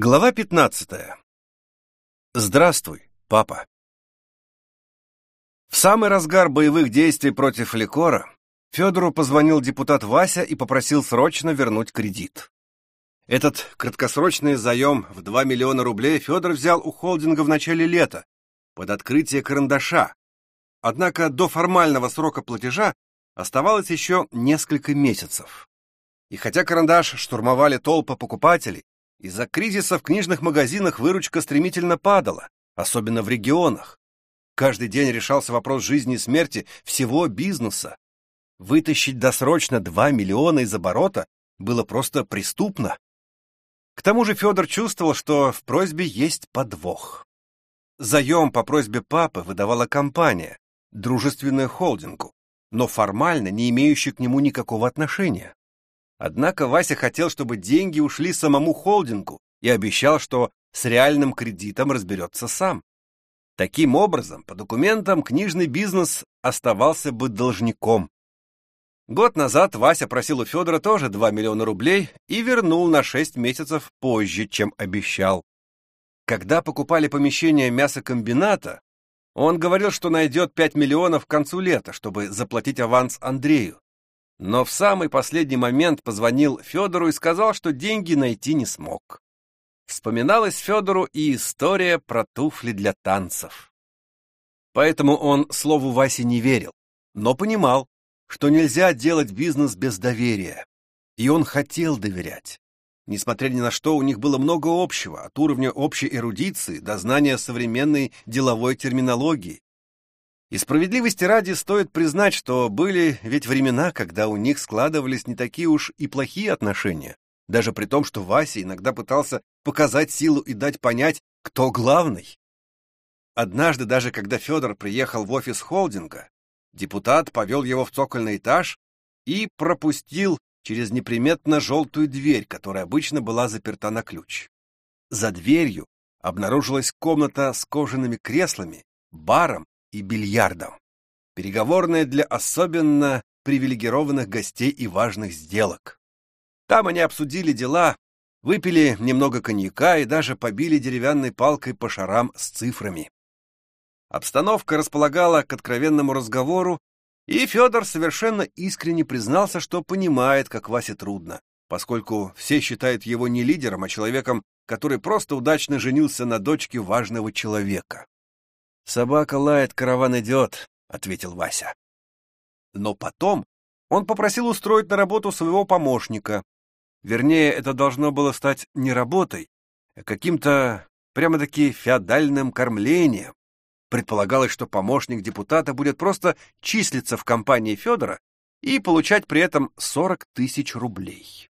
Глава 15. Здравствуй, папа. В самый разгар боевых действий против Ликора Федору позвонил депутат Вася и попросил срочно вернуть кредит. Этот краткосрочный заем в 2 миллиона рублей Федор взял у холдинга в начале лета под открытие карандаша. Однако до формального срока платежа оставалось еще несколько месяцев. И хотя карандаш штурмовали толпы покупателей, из-за кризиса в книжных магазинах выручка стремительно падала, особенно в регионах. Каждый день решался вопрос жизни и смерти всего бизнеса. Вытащить досрочно 2 миллиона из оборота было просто преступно. К тому же Федор чувствовал, что в просьбе есть подвох. Заем по просьбе папы выдавала компания, дружественная холдингу, но формально не имеющая к нему никакого отношения. Однако Вася хотел, чтобы деньги ушли самому холдингу и обещал, что с реальным кредитом разберется сам. Таким образом, по документам, книжный бизнес оставался бы должником. Год назад Вася просил у Федора тоже 2 миллиона рублей и вернул на 6 месяцев позже, чем обещал. Когда покупали помещение мясокомбината, он говорил, что найдет 5 миллионов к концу лета, чтобы заплатить аванс Андрею но в самый последний момент позвонил Федору и сказал, что деньги найти не смог. Вспоминалась Федору и история про туфли для танцев. Поэтому он слову Васи не верил, но понимал, что нельзя делать бизнес без доверия. И он хотел доверять. Несмотря ни на что, у них было много общего, от уровня общей эрудиции до знания современной деловой терминологии, и справедливости ради стоит признать, что были ведь времена, когда у них складывались не такие уж и плохие отношения, даже при том, что Вася иногда пытался показать силу и дать понять, кто главный. Однажды, даже когда Федор приехал в офис холдинга, депутат повел его в цокольный этаж и пропустил через неприметно желтую дверь, которая обычно была заперта на ключ. За дверью обнаружилась комната с кожаными креслами, баром и бильярдом. Переговорная для особенно привилегированных гостей и важных сделок. Там они обсудили дела, выпили немного коньяка и даже побили деревянной палкой по шарам с цифрами. Обстановка располагала к откровенному разговору, и Федор совершенно искренне признался, что понимает, как Васе трудно, поскольку все считают его не лидером, а человеком, который просто удачно женился на дочке важного человека. «Собака лает, караван идет», — ответил Вася. Но потом он попросил устроить на работу своего помощника. Вернее, это должно было стать не работой, а каким-то прямо-таки феодальным кормлением. Предполагалось, что помощник депутата будет просто числиться в компании Федора и получать при этом 40 тысяч рублей.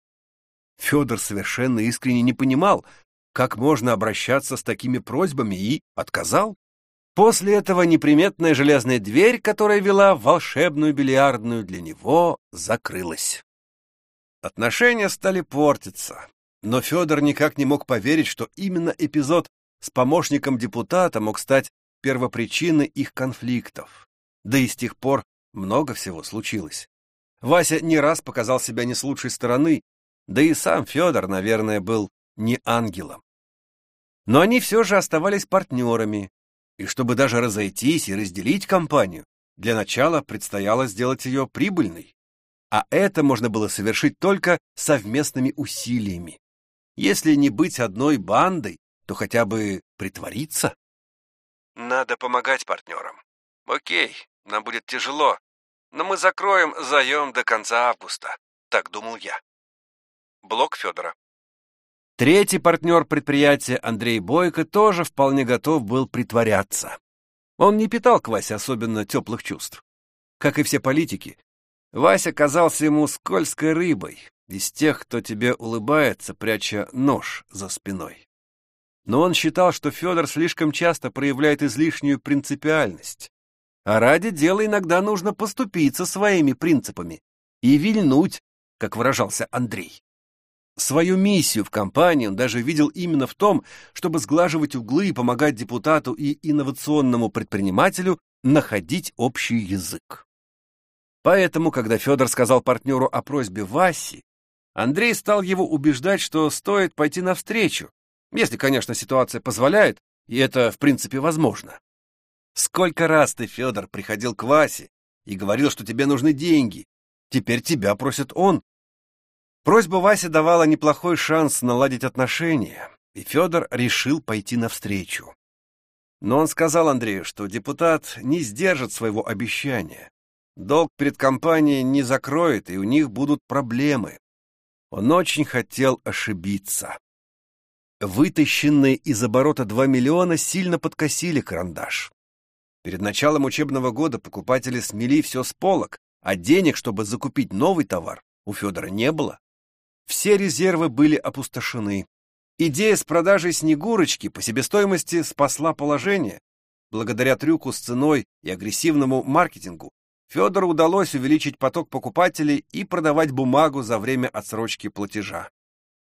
Федор совершенно искренне не понимал, как можно обращаться с такими просьбами, и отказал. После этого неприметная железная дверь, которая вела в волшебную бильярдную, для него закрылась. Отношения стали портиться, но Федор никак не мог поверить, что именно эпизод с помощником депутата мог стать первопричиной их конфликтов. Да и с тех пор много всего случилось. Вася не раз показал себя не с лучшей стороны, да и сам Федор, наверное, был не ангелом. Но они все же оставались партнерами, и чтобы даже разойтись и разделить компанию, для начала предстояло сделать ее прибыльной. А это можно было совершить только совместными усилиями. Если не быть одной бандой, то хотя бы притвориться. Надо помогать партнерам. Окей, нам будет тяжело, но мы закроем заем до конца августа. Так думал я. Блок Федора. Третий партнер предприятия, Андрей Бойко, тоже вполне готов был притворяться. Он не питал к Васе особенно теплых чувств. Как и все политики, Вася казался ему скользкой рыбой, из тех, кто тебе улыбается, пряча нож за спиной. Но он считал, что Федор слишком часто проявляет излишнюю принципиальность. А ради дела иногда нужно поступиться своими принципами и вильнуть, как выражался Андрей. Свою миссию в компании он даже видел именно в том, чтобы сглаживать углы и помогать депутату и инновационному предпринимателю находить общий язык. Поэтому, когда Федор сказал партнеру о просьбе Васи, Андрей стал его убеждать, что стоит пойти навстречу, Если, конечно, ситуация позволяет, и это, в принципе, возможно. Сколько раз ты, Федор, приходил к Васе и говорил, что тебе нужны деньги. Теперь тебя просит он. Просьба Васи давала неплохой шанс наладить отношения, и Федор решил пойти навстречу. Но он сказал Андрею, что депутат не сдержит своего обещания. Долг перед компанией не закроет, и у них будут проблемы. Он очень хотел ошибиться. Вытащенные из оборота 2 миллиона сильно подкосили карандаш. Перед началом учебного года покупатели смели все с полок, а денег, чтобы закупить новый товар, у Федора не было. Все резервы были опустошены. Идея с продажей Снегурочки по себестоимости спасла положение. Благодаря трюку с ценой и агрессивному маркетингу Федору удалось увеличить поток покупателей и продавать бумагу за время отсрочки платежа.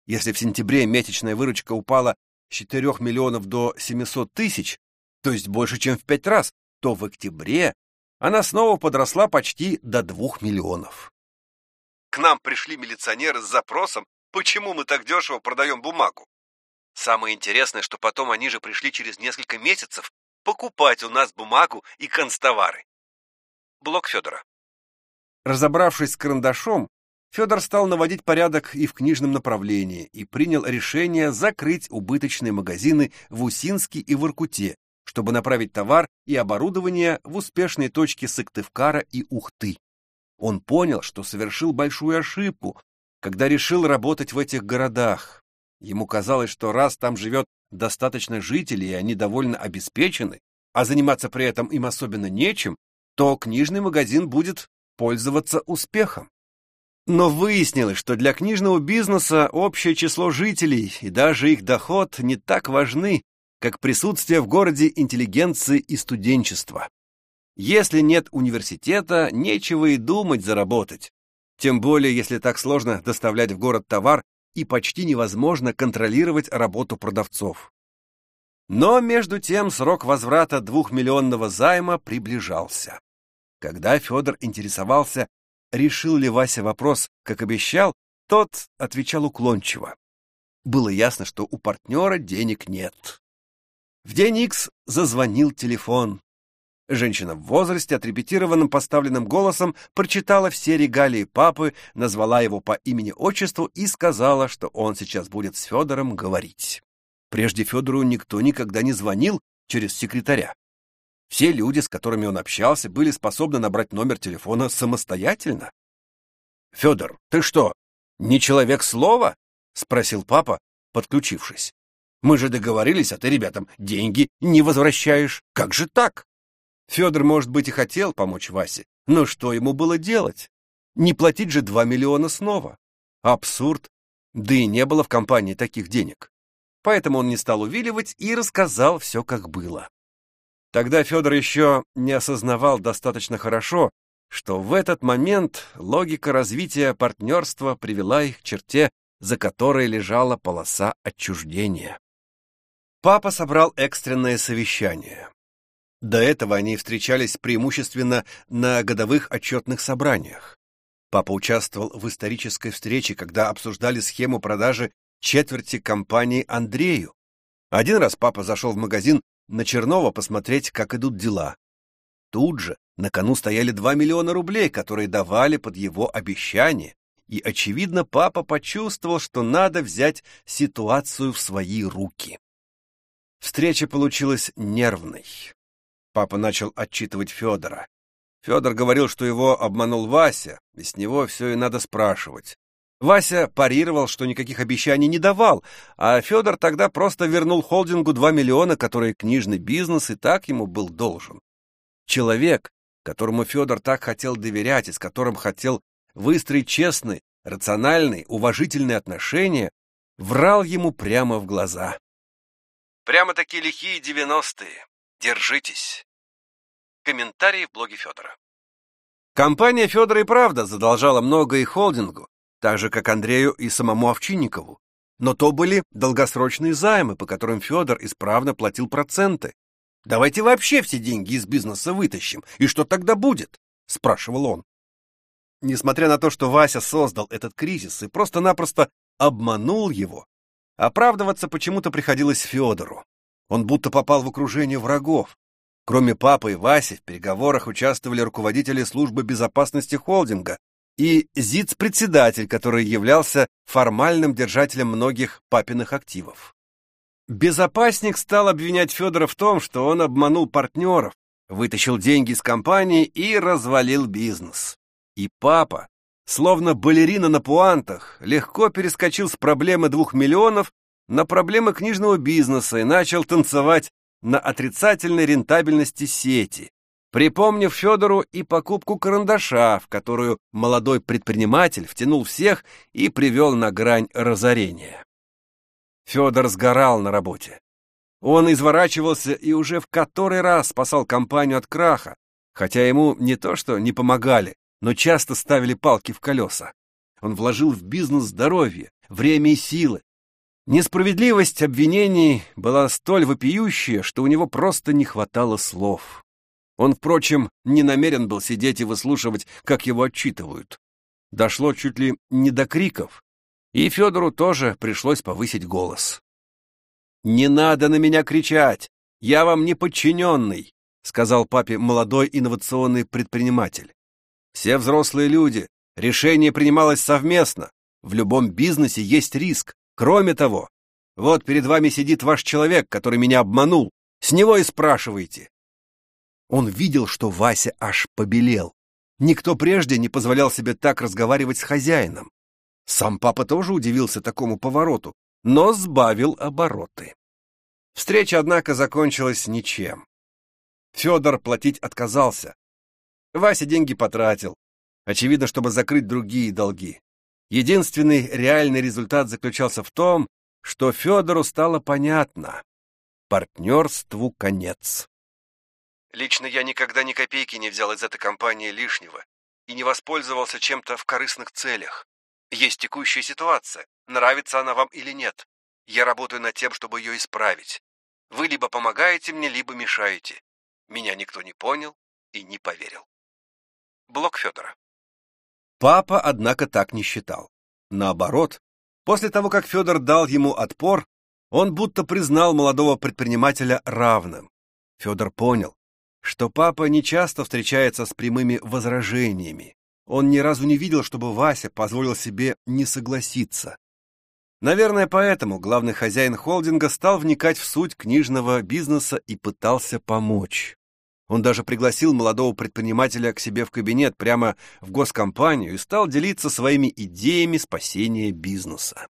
Если в сентябре месячная выручка упала с 4 миллионов до 700 тысяч, то есть больше, чем в пять раз, то в октябре она снова подросла почти до 2 миллионов. К нам пришли милиционеры с запросом, почему мы так дешево продаем бумагу. Самое интересное, что потом они же пришли через несколько месяцев покупать у нас бумагу и констовары. Блок Федора. Разобравшись с карандашом, Федор стал наводить порядок и в книжном направлении и принял решение закрыть убыточные магазины в Усинске и в Иркуте, чтобы направить товар и оборудование в успешные точки Сыктывкара и Ухты. Он понял, что совершил большую ошибку, когда решил работать в этих городах. Ему казалось, что раз там живет достаточно жителей, и они довольно обеспечены, а заниматься при этом им особенно нечем, то книжный магазин будет пользоваться успехом. Но выяснилось, что для книжного бизнеса общее число жителей и даже их доход не так важны, как присутствие в городе интеллигенции и студенчества. Если нет университета, нечего и думать заработать. Тем более, если так сложно доставлять в город товар и почти невозможно контролировать работу продавцов. Но между тем срок возврата двухмиллионного займа приближался. Когда Федор интересовался, решил ли Вася вопрос, как обещал, тот отвечал уклончиво. Было ясно, что у партнера денег нет. В день Икс зазвонил телефон. Женщина в возрасте, отрепетированным поставленным голосом, прочитала все регалии папы, назвала его по имени-отчеству и сказала, что он сейчас будет с Федором говорить. Прежде Федору никто никогда не звонил через секретаря. Все люди, с которыми он общался, были способны набрать номер телефона самостоятельно. «Федор, ты что, не человек слова?» — спросил папа, подключившись. «Мы же договорились, а ты ребятам деньги не возвращаешь. Как же так?» Федор, может быть, и хотел помочь Васе, но что ему было делать? Не платить же два миллиона снова. Абсурд. Да и не было в компании таких денег. Поэтому он не стал увиливать и рассказал все, как было. Тогда Федор еще не осознавал достаточно хорошо, что в этот момент логика развития партнерства привела их к черте, за которой лежала полоса отчуждения. Папа собрал экстренное совещание. До этого они встречались преимущественно на годовых отчетных собраниях. Папа участвовал в исторической встрече, когда обсуждали схему продажи четверти компании Андрею. Один раз папа зашел в магазин на Чернова посмотреть, как идут дела. Тут же на кону стояли 2 миллиона рублей, которые давали под его обещание, и, очевидно, папа почувствовал, что надо взять ситуацию в свои руки. Встреча получилась нервной. Папа начал отчитывать Федора. Федор говорил, что его обманул Вася, и с него все и надо спрашивать. Вася парировал, что никаких обещаний не давал, а Федор тогда просто вернул холдингу 2 миллиона, которые книжный бизнес и так ему был должен. Человек, которому Федор так хотел доверять и с которым хотел выстроить честные, рациональные, уважительные отношения, врал ему прямо в глаза. Прямо такие лихие девяностые. Держитесь. Комментарий в блоге Федора. Компания Федора и правда задолжала много и холдингу, так же, как Андрею и самому Овчинникову. Но то были долгосрочные займы, по которым Федор исправно платил проценты. «Давайте вообще все деньги из бизнеса вытащим, и что тогда будет?» — спрашивал он. Несмотря на то, что Вася создал этот кризис и просто-напросто обманул его, Оправдываться почему-то приходилось Федору. Он будто попал в окружение врагов. Кроме папы и Васи, в переговорах участвовали руководители службы безопасности холдинга и ЗИЦ-председатель, который являлся формальным держателем многих папиных активов. Безопасник стал обвинять Федора в том, что он обманул партнеров, вытащил деньги из компании и развалил бизнес. И папа, словно балерина на пуантах, легко перескочил с проблемы двух миллионов на проблемы книжного бизнеса и начал танцевать на отрицательной рентабельности сети, припомнив Федору и покупку карандаша, в которую молодой предприниматель втянул всех и привел на грань разорения. Федор сгорал на работе. Он изворачивался и уже в который раз спасал компанию от краха, хотя ему не то что не помогали, но часто ставили палки в колеса. Он вложил в бизнес здоровье, время и силы. Несправедливость обвинений была столь вопиющая, что у него просто не хватало слов. Он, впрочем, не намерен был сидеть и выслушивать, как его отчитывают. Дошло чуть ли не до криков, и Федору тоже пришлось повысить голос. «Не надо на меня кричать! Я вам не подчиненный!» сказал папе молодой инновационный предприниматель. «Все взрослые люди, решение принималось совместно. В любом бизнесе есть риск. Кроме того, вот перед вами сидит ваш человек, который меня обманул. С него и спрашивайте». Он видел, что Вася аж побелел. Никто прежде не позволял себе так разговаривать с хозяином. Сам папа тоже удивился такому повороту, но сбавил обороты. Встреча, однако, закончилась ничем. Федор платить отказался. Вася деньги потратил, очевидно, чтобы закрыть другие долги. Единственный реальный результат заключался в том, что Федору стало понятно — партнерству конец. Лично я никогда ни копейки не взял из этой компании лишнего и не воспользовался чем-то в корыстных целях. Есть текущая ситуация, нравится она вам или нет. Я работаю над тем, чтобы ее исправить. Вы либо помогаете мне, либо мешаете. Меня никто не понял и не поверил. Блок Федора. Папа, однако, так не считал. Наоборот, после того, как Федор дал ему отпор, он будто признал молодого предпринимателя равным. Федор понял, что папа не часто встречается с прямыми возражениями. Он ни разу не видел, чтобы Вася позволил себе не согласиться. Наверное, поэтому главный хозяин холдинга стал вникать в суть книжного бизнеса и пытался помочь. Он даже пригласил молодого предпринимателя к себе в кабинет прямо в госкомпанию и стал делиться своими идеями спасения бизнеса.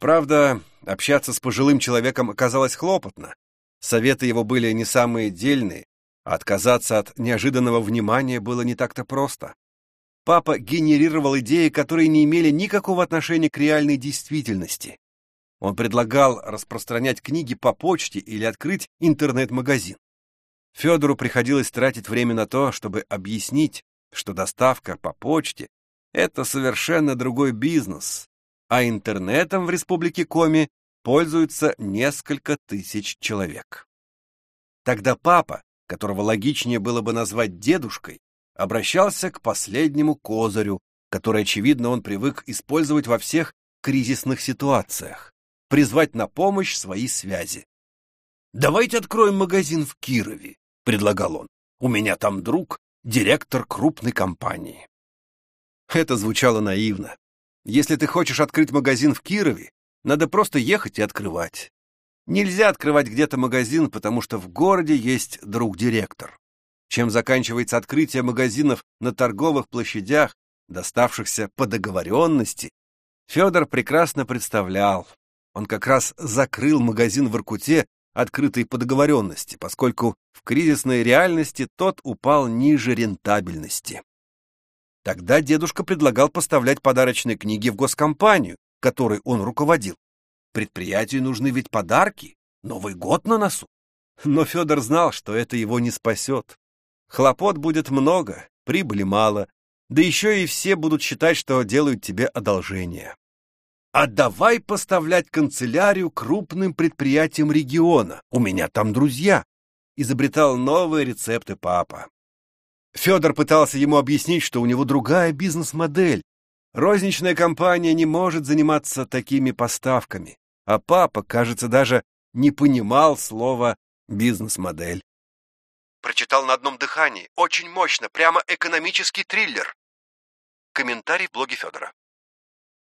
Правда, общаться с пожилым человеком оказалось хлопотно. Советы его были не самые дельные, а отказаться от неожиданного внимания было не так-то просто. Папа генерировал идеи, которые не имели никакого отношения к реальной действительности. Он предлагал распространять книги по почте или открыть интернет-магазин. Федору приходилось тратить время на то, чтобы объяснить, что доставка по почте — это совершенно другой бизнес, а интернетом в Республике Коми пользуются несколько тысяч человек. Тогда папа, которого логичнее было бы назвать дедушкой, обращался к последнему козырю, который, очевидно, он привык использовать во всех кризисных ситуациях, призвать на помощь свои связи. «Давайте откроем магазин в Кирове», — предлагал он. «У меня там друг, директор крупной компании». Это звучало наивно. Если ты хочешь открыть магазин в Кирове, надо просто ехать и открывать. Нельзя открывать где-то магазин, потому что в городе есть друг-директор чем заканчивается открытие магазинов на торговых площадях, доставшихся по договоренности, Федор прекрасно представлял. Он как раз закрыл магазин в Иркуте, открытый по договоренности, поскольку в кризисной реальности тот упал ниже рентабельности. Тогда дедушка предлагал поставлять подарочные книги в госкомпанию, которой он руководил. Предприятию нужны ведь подарки, Новый год на носу. Но Федор знал, что это его не спасет. Хлопот будет много, прибыли мало, да еще и все будут считать, что делают тебе одолжение. А давай поставлять канцелярию крупным предприятиям региона. У меня там друзья. Изобретал новые рецепты папа. Федор пытался ему объяснить, что у него другая бизнес-модель. Розничная компания не может заниматься такими поставками. а папа, кажется, даже не понимал слова «бизнес-модель». Прочитал на одном дыхании. Очень мощно, прямо экономический триллер. Комментарий в блоге Федора.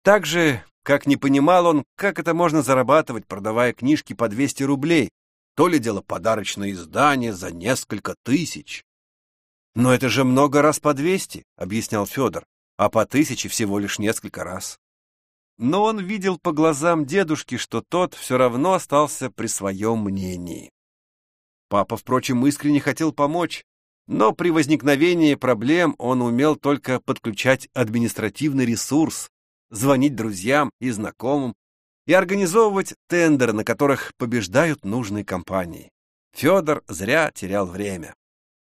Так же, как не понимал он, как это можно зарабатывать, продавая книжки по 200 рублей, то ли дело подарочное издание за несколько тысяч. Но это же много раз по 200, объяснял Федор, а по тысяче всего лишь несколько раз. Но он видел по глазам дедушки, что тот все равно остался при своем мнении. Папа, впрочем, искренне хотел помочь, но при возникновении проблем он умел только подключать административный ресурс, звонить друзьям и знакомым и организовывать тендеры, на которых побеждают нужные компании. Федор зря терял время.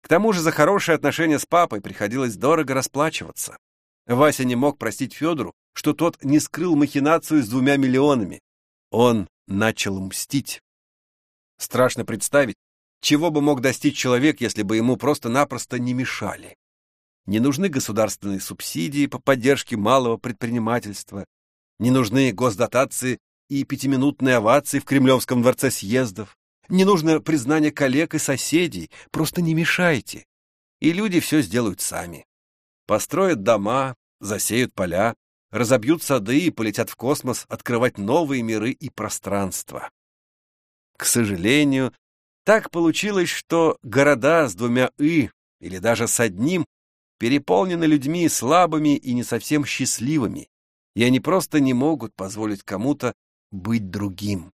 К тому же за хорошие отношения с папой приходилось дорого расплачиваться. Вася не мог простить Федору, что тот не скрыл махинацию с двумя миллионами. Он начал мстить. Страшно представить, чего бы мог достичь человек, если бы ему просто-напросто не мешали. Не нужны государственные субсидии по поддержке малого предпринимательства, не нужны госдотации и пятиминутные овации в Кремлевском дворце съездов, не нужно признание коллег и соседей, просто не мешайте. И люди все сделают сами. Построят дома, засеют поля, разобьют сады и полетят в космос открывать новые миры и пространства. К сожалению, так получилось, что города с двумя «и» или даже с одним переполнены людьми слабыми и не совсем счастливыми, и они просто не могут позволить кому-то быть другим.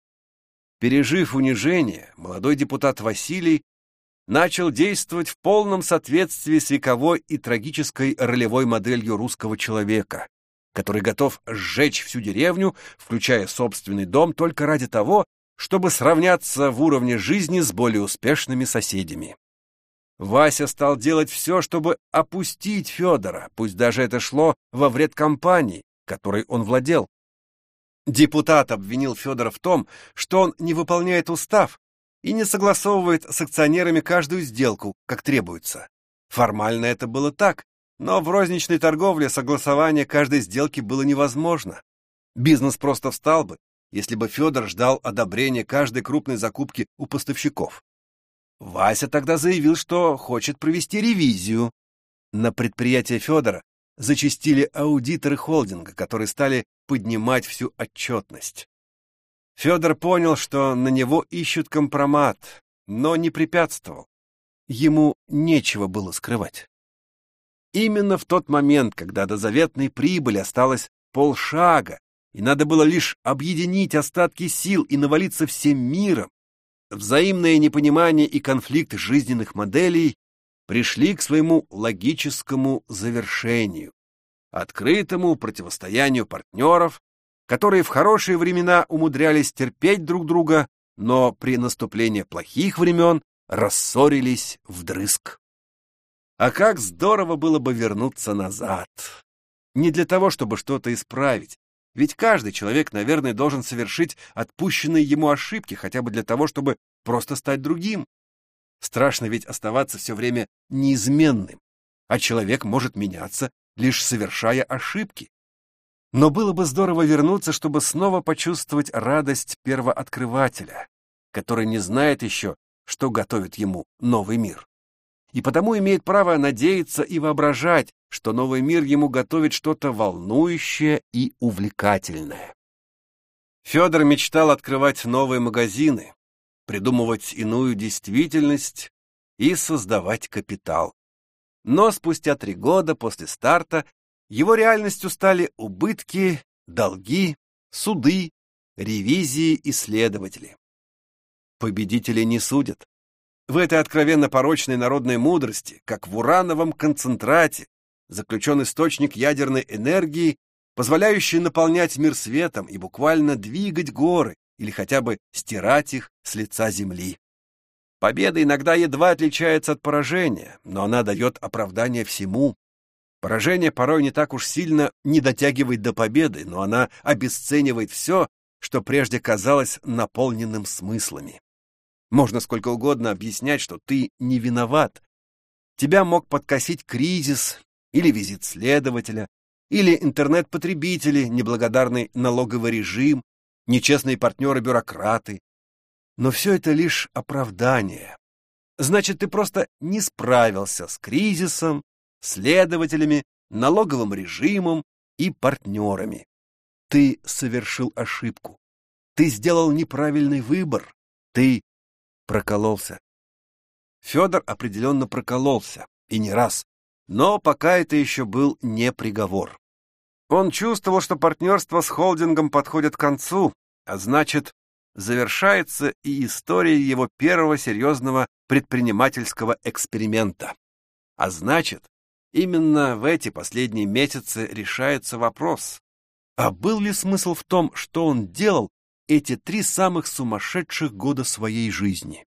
Пережив унижение, молодой депутат Василий начал действовать в полном соответствии с вековой и трагической ролевой моделью русского человека, который готов сжечь всю деревню, включая собственный дом, только ради того, чтобы сравняться в уровне жизни с более успешными соседями. Вася стал делать все, чтобы опустить Федора, пусть даже это шло во вред компании, которой он владел. Депутат обвинил Федора в том, что он не выполняет устав и не согласовывает с акционерами каждую сделку, как требуется. Формально это было так, но в розничной торговле согласование каждой сделки было невозможно. Бизнес просто встал бы, если бы Федор ждал одобрения каждой крупной закупки у поставщиков. Вася тогда заявил, что хочет провести ревизию. На предприятие Федора зачастили аудиторы холдинга, которые стали поднимать всю отчетность. Федор понял, что на него ищут компромат, но не препятствовал. Ему нечего было скрывать. Именно в тот момент, когда до заветной прибыли осталось полшага, и надо было лишь объединить остатки сил и навалиться всем миром, взаимное непонимание и конфликт жизненных моделей пришли к своему логическому завершению, открытому противостоянию партнеров, которые в хорошие времена умудрялись терпеть друг друга, но при наступлении плохих времен рассорились вдрызг. А как здорово было бы вернуться назад! Не для того, чтобы что-то исправить, ведь каждый человек, наверное, должен совершить отпущенные ему ошибки, хотя бы для того, чтобы просто стать другим. Страшно ведь оставаться все время неизменным, а человек может меняться, лишь совершая ошибки. Но было бы здорово вернуться, чтобы снова почувствовать радость первооткрывателя, который не знает еще, что готовит ему новый мир. И потому имеет право надеяться и воображать, что новый мир ему готовит что-то волнующее и увлекательное. Федор мечтал открывать новые магазины, придумывать иную действительность и создавать капитал. Но спустя три года после старта его реальностью стали убытки, долги, суды, ревизии и следователи. Победители не судят. В этой откровенно порочной народной мудрости, как в урановом концентрате, заключен источник ядерной энергии, позволяющий наполнять мир светом и буквально двигать горы или хотя бы стирать их с лица земли. Победа иногда едва отличается от поражения, но она дает оправдание всему. Поражение порой не так уж сильно не дотягивает до победы, но она обесценивает все, что прежде казалось наполненным смыслами. Можно сколько угодно объяснять, что ты не виноват. Тебя мог подкосить кризис, или визит следователя, или интернет-потребители, неблагодарный налоговый режим, нечестные партнеры-бюрократы. Но все это лишь оправдание. Значит, ты просто не справился с кризисом, следователями, налоговым режимом и партнерами. Ты совершил ошибку. Ты сделал неправильный выбор. Ты прокололся. Федор определенно прокололся, и не раз. Но пока это еще был не приговор. Он чувствовал, что партнерство с холдингом подходит к концу, а значит, завершается и история его первого серьезного предпринимательского эксперимента. А значит, именно в эти последние месяцы решается вопрос, а был ли смысл в том, что он делал эти три самых сумасшедших года своей жизни?